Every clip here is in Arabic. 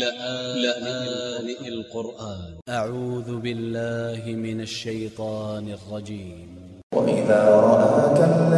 لآن القرآن. أ ع و ذ ب ا ل ل ه من ا ل ش ي ط ا ن ا ل ج ي م وإذا رآك الذين كفروا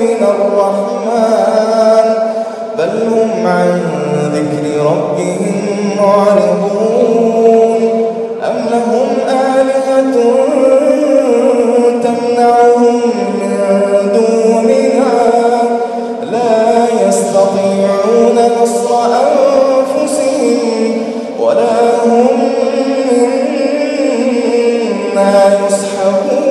من الرحمن. بل هم عن ذكر ربهم معرضون. أم لهم آلهة تمنعهم من دوننا لا يستطيعون نصر أنفسهم ولا هم منا يسحبون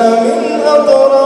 من أطرافها